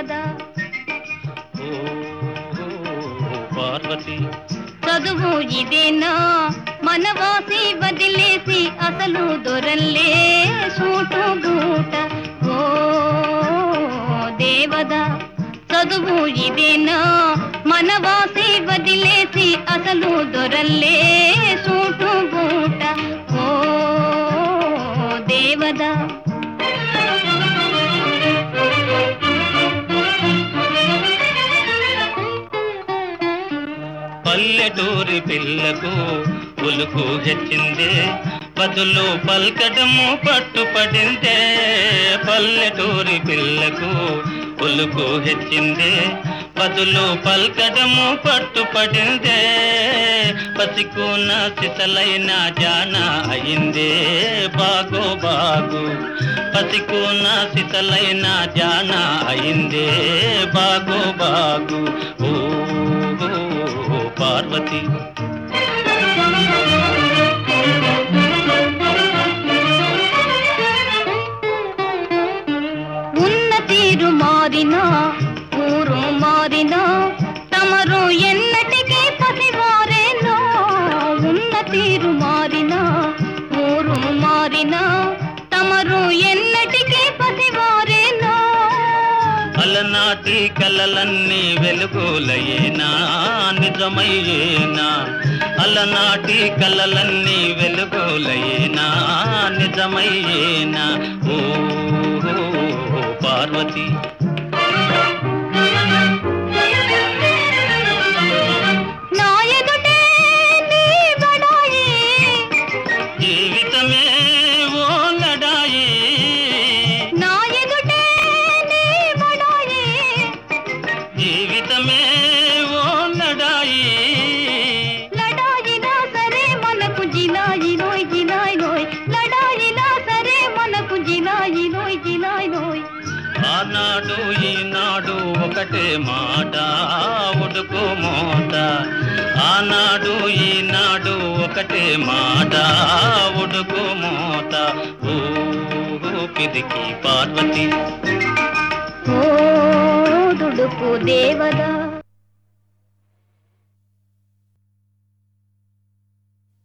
కదా? చదువు ఇదేనా? మనవాసి వదిలేసి అసలు దొరల్లే సూటు బూట ఓ దేవదా చదువు ఇదేనా? మనవాసి వదిలేసి అసలు దొరల్లే సూటు బూట ఓ దేవదా పల్లెటూరి పిల్లకు ఒలుకు హెచ్చిందే. బదులు పల్కడము పట్టుపడిందే. పల్లెటూరి పిల్లకు ఒలుకు హెచ్చిందే. బదులు పల్కడము పట్టుపడిందే. పసికున్న సిసలైన జాన అయిందే. బాగో బాగు. పసికున్న సిసలైన జాన అయిందే. బాగో బాగు. ఓ பார்வதி. உன்ன தீரு மாறினா ஊரும் மாறினா தமரும் என்னட்டிக்கு பசிவாரேனோ உன்ன தீரு மாறினா ஊரும் மாறினா అలనాటి కలలన్నీ వెలుగులయేనా నిజమయ్యేనా? అలనాటి కలలన్నీ వెలుగులయేనా నిజమయ్యేనా? ఓ ఆనాడు ఈనాడు ఒకటే మాట ఉడుకు మూట. ఆనాడు ఈనాడు ఒకటే మాట ఉడుకు మోత ఊపిదికి పార్వతి. ఓ దుడుకు దేవదా